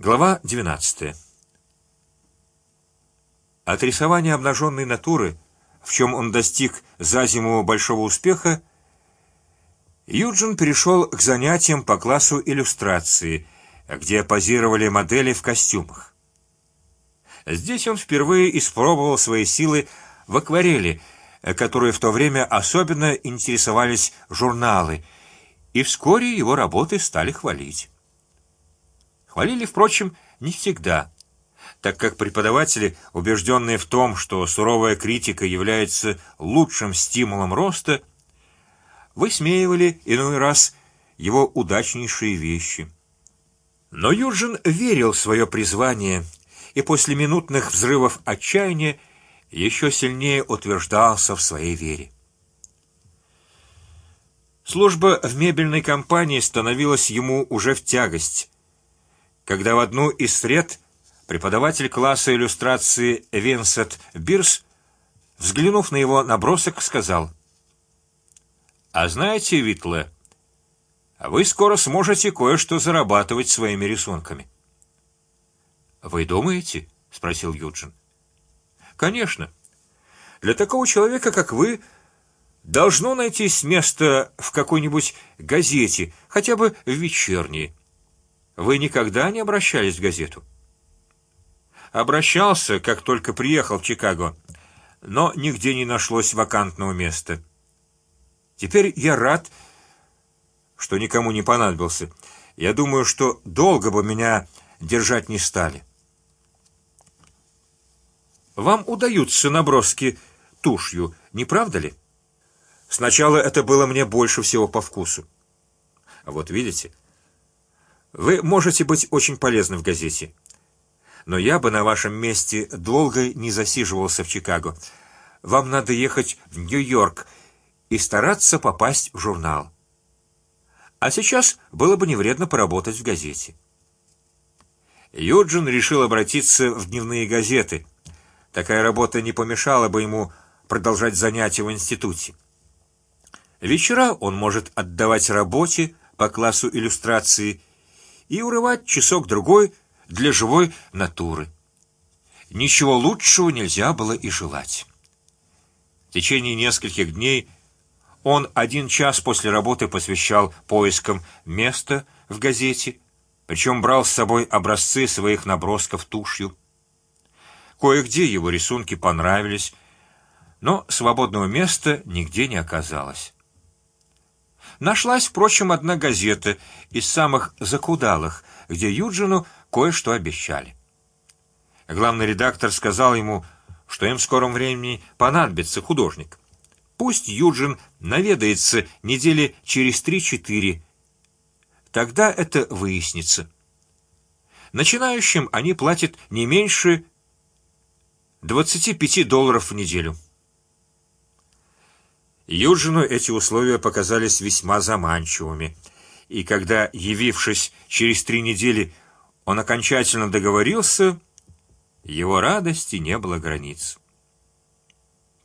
Глава 12. От рисования обнаженной натуры, в чем он достиг за зиму большого успеха, Юджин перешел к занятиям по классу иллюстрации, где позировали модели в костюмах. Здесь он впервые испробовал свои силы в акварели, которые в то время особенно интересовались журналы, и вскоре его работы стали хвалить. Хвалили, впрочем, не всегда, так как преподаватели, убежденные в том, что суровая критика является лучшим стимулом роста, высмеивали иной раз его удачнейшие вещи. Но Юджин верил в свое призвание и после минутных взрывов отчаяния еще сильнее утверждался в своей вере. Служба в мебельной компании становилась ему уже в тягость когда в одну из сред преподаватель класса иллюстрации Винсент Бирс, взглянув на его набросок, сказал: "А знаете, Витле, вы скоро сможете кое-что зарабатывать своими рисунками." Вы думаете? – спросил Юджин. Конечно. Для такого человека, как вы, должно найтись место в какой-нибудь газете, хотя бы в вечерней. Вы никогда не обращались в газету? Обращался, как только приехал в Чикаго, но нигде не нашлось вакантного места. Теперь я рад, что никому не понадобился. Я думаю, что долго бы меня держать не стали. Вам удаются наброски тушью, не правда ли? Сначала это было мне больше всего по вкусу. А вот видите, вы можете быть очень полезны в газете, но я бы на вашем месте долго не засиживался в Чикаго. Вам надо ехать в Нью-Йорк и стараться попасть в журнал. А сейчас было бы не вредно поработать в газете. Юджин решил обратиться в дневные газеты. Такая работа не помешала бы ему продолжать занятия в институте. Вечера он может отдавать работе по классу иллюстрации и урывать часок другой для живой натуры. Ничего лучшего нельзя было и желать. В течение нескольких дней он один час после работы посвящал поискам места в газете, причем брал с собой образцы своих набросков тушью. Кое-где его рисунки понравились, но свободного места нигде не оказалось. Нашлась, впрочем, одна газета из самых закудалых, где Юджину кое-что обещали. Главный редактор сказал ему, что им в скором времени понадобится художник. Пусть Юджин наведается недели через три-четыре. Тогда это выяснится. Начинающим они платят не меньше 25 долларов в неделю. Юджину эти условия показались весьма заманчивыми, и когда, явившись через три недели, он окончательно договорился, его радости не было границ.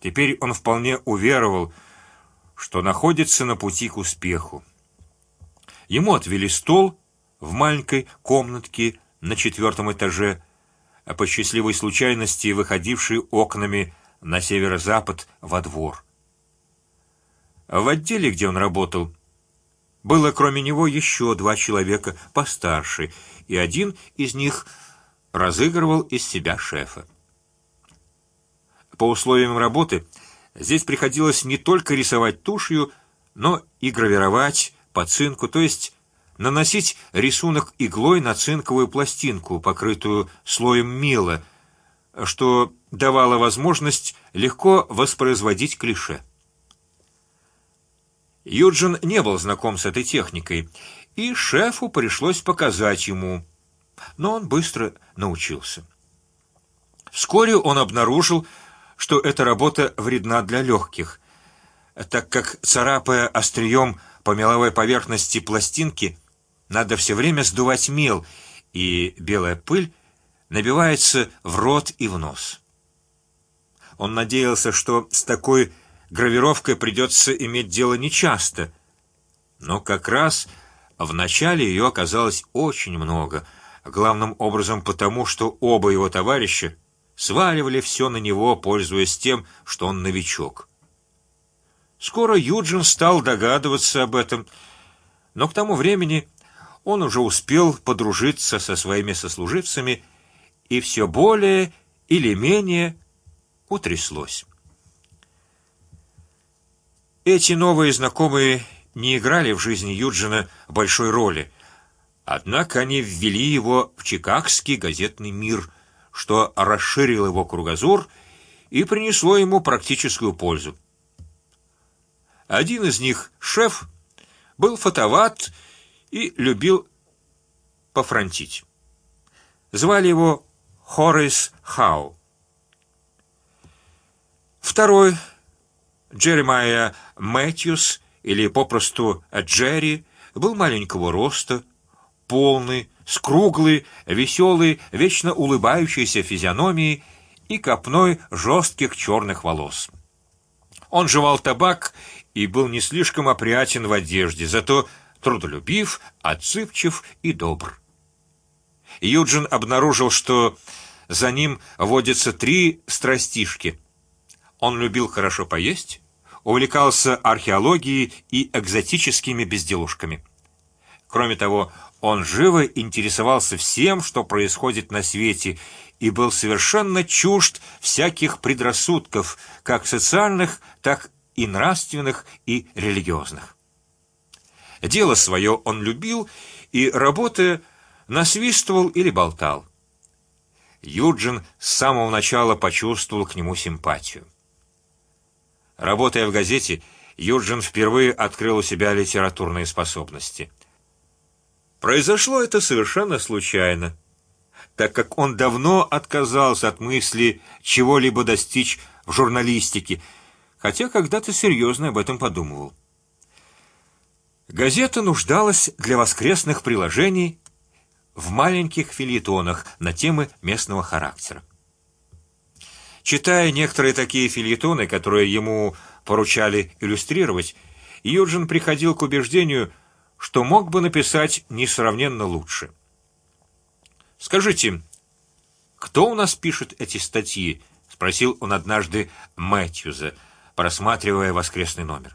Теперь он вполне уверовал, что находится на пути к успеху. Ему отвели стол в маленькой комнатке на четвертом этаже, а по счастливой случайности выходившей окнами на северо-запад во двор. В отделе, где он работал, было кроме него еще два человека постарше, и один из них разыгрывал из себя шефа. По условиям работы здесь приходилось не только рисовать тушью, но и гравировать по цинку, то есть наносить рисунок иглой на цинковую пластинку, покрытую слоем мела, что давало возможность легко воспроизводить клише. Юджин не был знаком с этой техникой, и шефу пришлось показать ему, но он быстро научился. Вскоре он обнаружил, что эта работа вредна для легких, так как царапая острием по меловой поверхности пластинки, надо все время сдувать мел, и белая пыль набивается в рот и в нос. Он надеялся, что с такой гравировкой придется иметь дело нечасто, но как раз в начале ее оказалось очень много. главным образом потому, что оба его товарища сваливали все на него, пользуясь тем, что он новичок. Скоро Юджин стал догадываться об этом, но к тому времени он уже успел подружиться со своими сослуживцами, и все более или менее утряслось. Эти новые знакомые не играли в жизни Юджина большой роли, однако они ввели его в чикагский газетный мир, что расширило его кругозор и принесло ему практическую пользу. Один из них, шеф, был фотоват и любил пофронтить. Звали его Хорис Хау. Второй Джеремайя Мэтьюс или попросту Джерри был маленького роста, полный, с круглой, веселой, вечно улыбающейся физиономией и копной жестких черных волос. Он жевал табак и был не слишком опрятен в одежде, зато трудолюбив, отзывчив и добр. Юджин обнаружил, что за ним водятся три страстишки он любил хорошо поесть, увлекался археологией и экзотическими безделушками. Кроме того, он живо интересовался всем, что происходит на свете, и был совершенно чужд всяких предрассудков, как социальных, так и нравственных и религиозных. Дело свое он любил и работая насвистывал или болтал. Юджин с самого начала почувствовал к нему симпатию. Работая в газете, Юджин впервые открыл у себя литературные способности. Произошло это совершенно случайно, так как он давно отказался от мысли чего-либо достичь в журналистике, хотя когда-то серьезно об этом подумывал. Газета нуждалась для воскресных приложений в маленьких филитонах на темы местного характера. Читая некоторые такие филитоны, которые ему поручали иллюстрировать, Юджин приходил к убеждению, что мог бы написать несравненно лучше. Скажите, кто у нас пишет эти статьи? – спросил он однажды Мэтьюза, просматривая воскресный номер.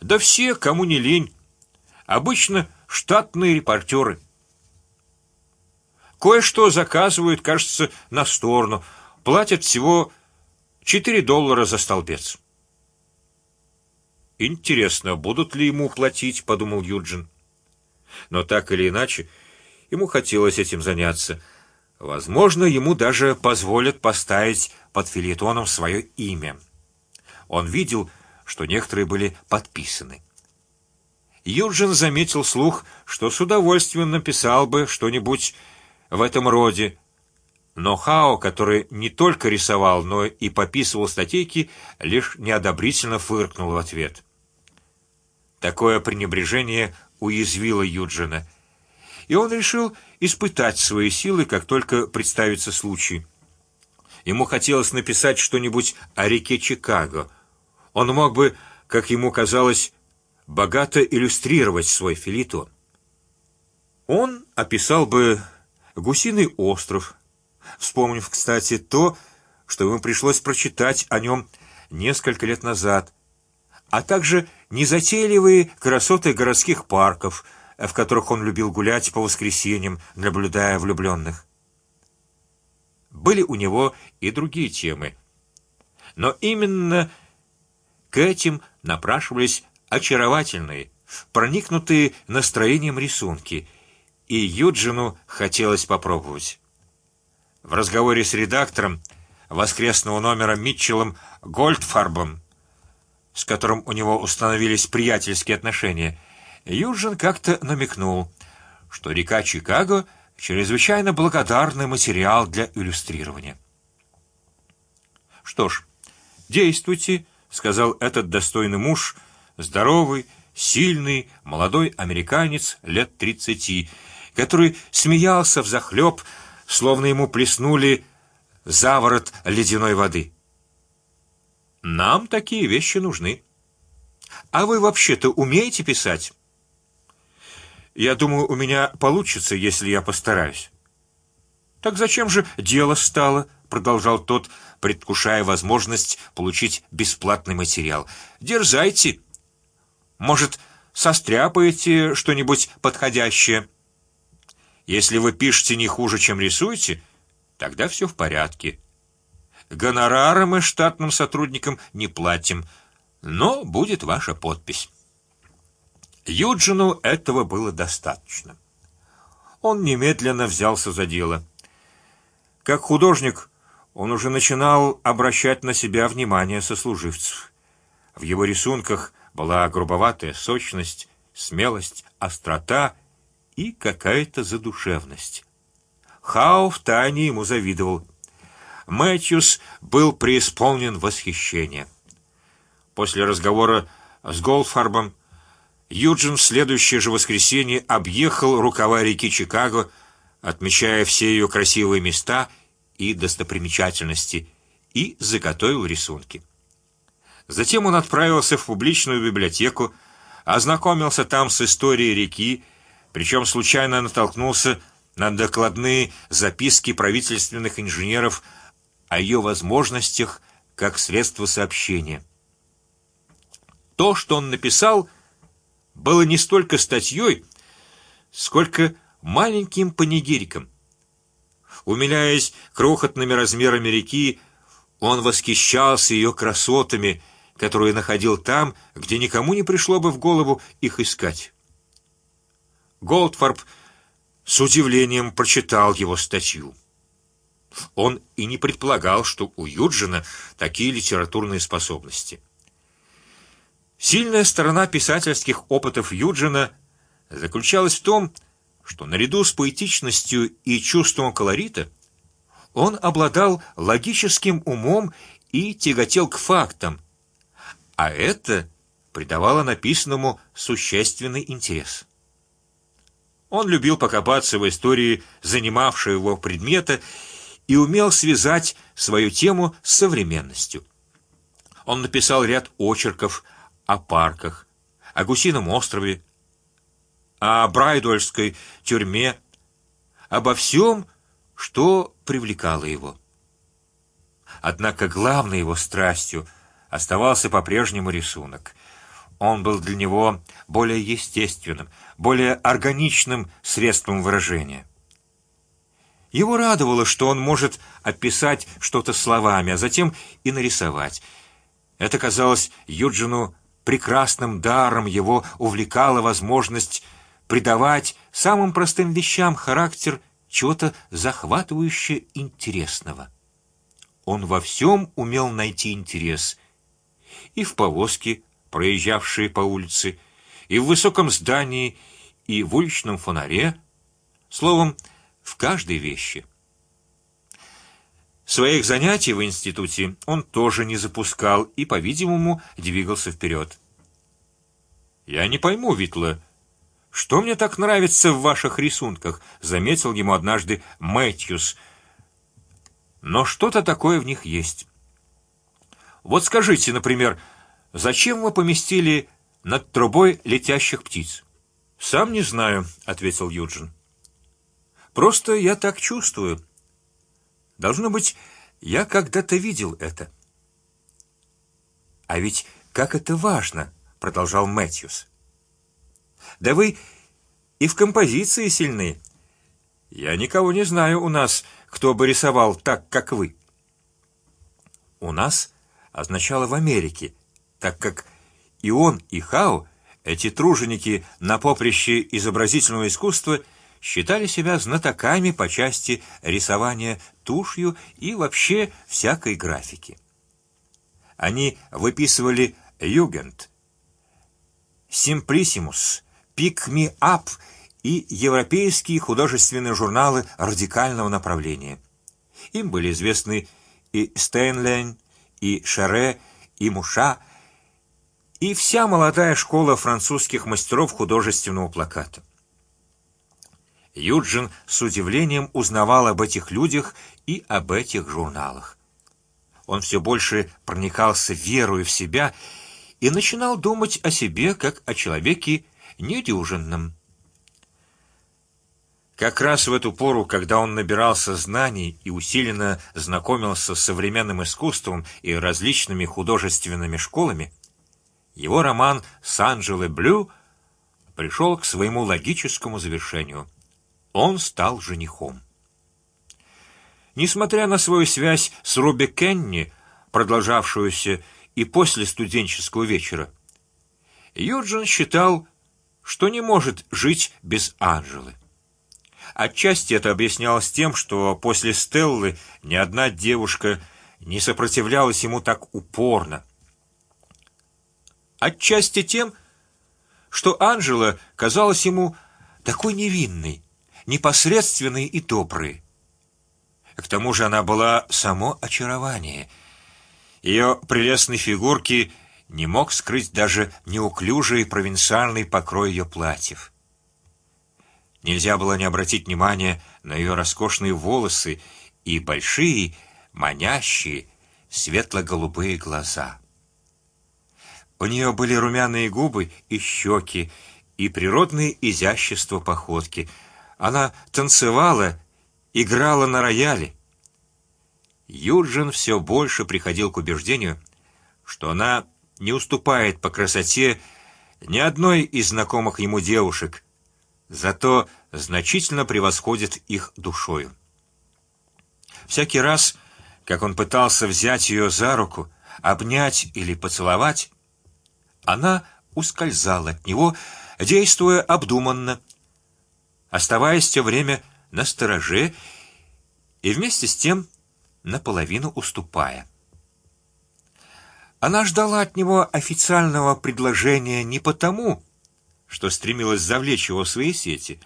Да все, кому не лень. Обычно штатные репортеры. Кое-что заказывают, кажется, на сторону, платят всего четыре доллара за столбец. Интересно, будут ли ему платить, подумал Юджин. Но так или иначе, ему хотелось этим заняться. Возможно, ему даже позволят поставить под филетоном свое имя. Он видел, что некоторые были подписаны. Юджин заметил слух, что с удовольствием написал бы что-нибудь в этом роде, но Хао, который не только рисовал, но и пописывал статейки, лишь неодобрительно фыркнул в ответ. Такое пренебрежение уязвило Юджина, и он решил испытать свои силы, как только представится случай. Ему хотелось написать что-нибудь о реке Чикаго. Он мог бы, как ему казалось, богато иллюстрировать свой филитон. Он описал бы гусиный остров, вспомнив, кстати, то, что ему пришлось прочитать о нем несколько лет назад, а также незатейливые красоты городских парков, в которых он любил гулять по воскресеньям, наблюдая влюбленных. Были у него и другие темы, но именно к этим напрашивались очаровательные, проникнутые настроением рисунки, и Юджину хотелось попробовать. В разговоре с редактором воскресного номера Митчеллом Гольдфарбом, с которым у него установились приятельские отношения, Юджин как-то намекнул, что река Чикаго чрезвычайно благодарный материал для иллюстрирования. Что ж, действуйте, сказал этот достойный муж, здоровый, сильный, молодой американец лет тридцати, который смеялся в захлеб словно ему плеснули заворот ледяной воды. Нам такие вещи нужны. А вы вообще-то умеете писать? Я думаю, у меня получится, если я постараюсь. Так зачем же дело стало? продолжал тот, предвкушая возможность получить бесплатный материал. Дерзайте. Может, состряпаете что-нибудь подходящее? Если вы пишете не хуже, чем рисуете, тогда все в порядке. Гонорары мы штатным сотрудникам не платим, но будет ваша подпись. Юджину этого было достаточно. Он немедленно взялся за дело. Как художник он уже начинал обращать на себя внимание сослуживцев. В его рисунках была грубоватая сочность, смелость, острота и какая-то задушевность. Хау в тайне ему завидовал. Мэтьюс был преисполнен восхищения. После разговора с Голдфарбом Юджин в следующее же воскресенье объехал рукава реки Чикаго, отмечая все ее красивые места и достопримечательности, и заготовил рисунки. Затем он отправился в публичную библиотеку, ознакомился там с историей реки, причем случайно натолкнулся на докладные записки правительственных инженеров о ее возможностях как средство сообщения. То, что он написал, было не столько статьей, сколько маленьким панигириком. Умиляясь крохотными размерами реки, он восхищался ее красотами, которые находил там, где никому не пришло бы в голову их искать. Голдфорб с удивлением прочитал его статью. Он и не предполагал, что у Юджина такие литературные способности. Сильная сторона писательских опытов Юджина заключалась в том, что наряду с поэтичностью и чувством колорита он обладал логическим умом и тяготел к фактам, а это придавало написанному существенный интерес. Он любил покопаться в истории занимавшего его предмета и умел связать свою тему с современностью. Он написал ряд очерков о парках, о гусином острове, о Брайдольской тюрьме, обо всем, что привлекало его. Однако главной его страстью оставался по-прежнему рисунок. Он был для него более естественным, более органичным средством выражения. Его радовало, что он может описать что-то словами, а затем и нарисовать. Это казалось Юджину прекрасным даром, его увлекала возможность придавать самым простым вещам характер чего-то захватывающе интересного. Он во всем умел найти интерес, и в повозке, проезжавшей по улице, и в высоком здании, и в уличном фонаре, словом, в каждой вещи. Своих занятий в институте он тоже не запускал и, по-видимому, двигался вперед. Я не пойму, Витла, что мне так нравится в ваших рисунках, заметил ему однажды Мэтьюс. Но что-то такое в них есть. Вот скажите, например, зачем вы поместили над трубой летящих птиц? Сам не знаю, ответил Юджин. Просто я так чувствую. Должно быть, я когда-то видел это. А ведь как это важно, продолжал Мэтьюс. Да вы и в композиции сильны. Я никого не знаю у нас, кто бы рисовал так, как вы. У нас означало в Америке, так как и он, и Хао, эти труженики на поприще изобразительного искусства, считали себя знатоками по части рисования тушью и вообще всякой графики. Они выписывали югент, симплисимус, пик ми ап и европейские художественные журналы радикального направления. Им были известны и Стейнлейн, и Шаре, и Муша, и вся молодая школа французских мастеров художественного плаката. Юджин с удивлением узнавал об этих людях и об этих журналах. Он все больше проникался верой в себя и начинал думать о себе как о человеке недюжинном. Как раз в эту пору, когда он набирался знаний и усиленно знакомился с современным искусством и различными художественными школами, его роман с Блю пришел к своему логическому завершению. Он стал женихом. Несмотря на свою связь с Робби Кенни, продолжавшуюся и после студенческого вечера, Юджин считал, что не может жить без Анжелы. Отчасти это объяснялось тем, что после Стеллы ни одна девушка не сопротивлялась ему так упорно. Отчасти тем, что Анжела казалась ему такой невинной, непосредственной и доброй. К тому же она была само очарование. Ее прелестной фигурки не мог скрыть даже неуклюжий провинциальный покрой ее платьев. Нельзя было не обратить внимания на ее роскошные волосы и большие, манящие, светло-голубые глаза. У нее были румяные губы и щеки, и природное изящество походки. Она танцевала играла на рояле. Юджин все больше приходил к убеждению, что она не уступает по красоте ни одной из знакомых ему девушек, зато значительно превосходит их душою. Всякий раз, как он пытался взять ее за руку, обнять или поцеловать, она ускользала от него, действуя обдуманно, оставаясь все время на стороже и вместе с тем наполовину уступая. Она ждала от него официального предложения не потому, что стремилась завлечь его в свои сети,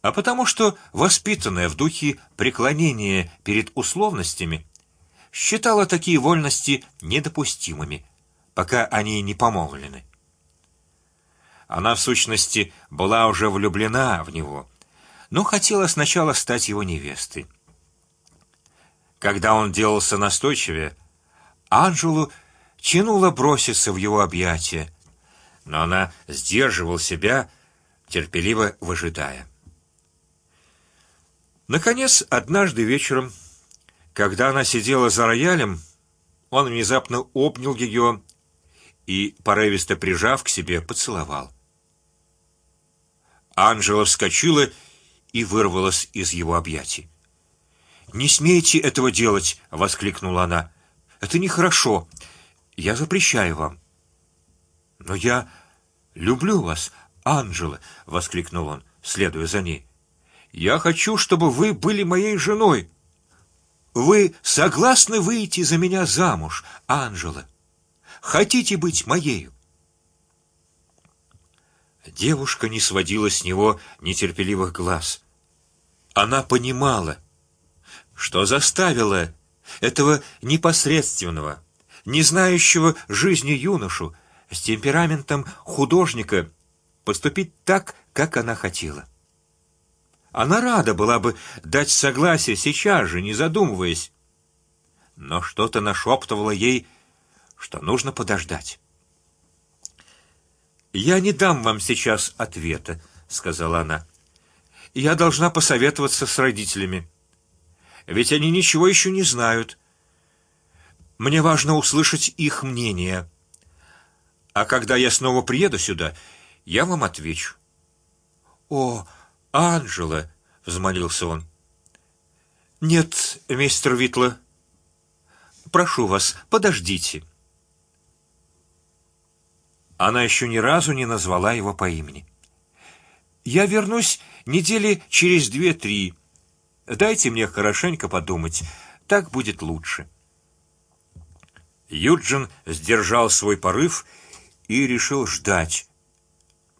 а потому, что воспитанная в духе преклонения перед условностями считала такие вольности недопустимыми, пока они не помолвлены. Она в сущности была уже влюблена в него но хотела сначала стать его невестой. Когда он делался настойчивее, Анжелу тянуло броситься в его объятия, но она сдерживал себя, терпеливо выжидая. Наконец, однажды вечером, когда она сидела за роялем, он внезапно обнял ее и, порывисто прижав к себе, поцеловал. Анжела вскочила и вырвалась из его объятий. Не смейте этого делать, воскликнула она. Это нехорошо. Я запрещаю вам. Но я люблю вас, Анжела, воскликнул он, следуя за ней. Я хочу, чтобы вы были моей женой. Вы согласны выйти за меня замуж, Анжела? Хотите быть моей? Девушка не сводила с него нетерпеливых глаз. Она понимала, что заставила этого непосредственного, не знающего жизни юношу с темпераментом художника поступить так, как она хотела. Она рада была бы дать согласие сейчас же, не задумываясь, но что-то нашептывало ей, что нужно подождать. Я не дам вам сейчас ответа, сказала она. Я должна посоветоваться с родителями, ведь они ничего еще не знают. Мне важно услышать их мнение. А когда я снова приеду сюда, я вам отвечу. О, Анжела, взмолился он. Нет, мистер Витла. Прошу вас, подождите. Она еще ни разу не назвала его по имени. Я вернусь недели через две-три. Дайте мне хорошенько подумать, так будет лучше. Юджин сдержал свой порыв и решил ждать,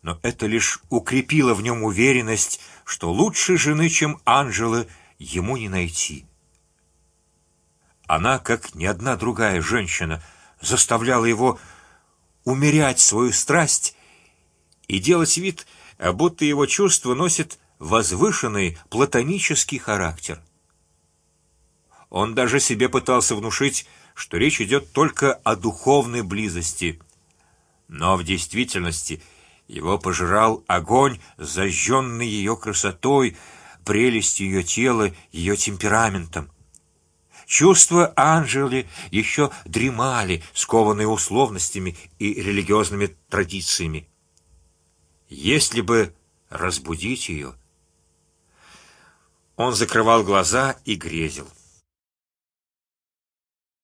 но это лишь укрепило в нем уверенность, что лучше жены, чем Анжелы, ему не найти. Она, как ни одна другая женщина, заставляла его умерять свою страсть и делать вид, будто его чувство носит возвышенный платонический характер. Он даже себе пытался внушить, что речь идет только о духовной близости, но в действительности Его пожирал огонь, зажженный ее красотой, прелестью ее тела, ее темпераментом. Чувства Анжели еще дремали, скованные условностями и религиозными традициями. Если бы разбудить ее, он закрывал глаза и грезил.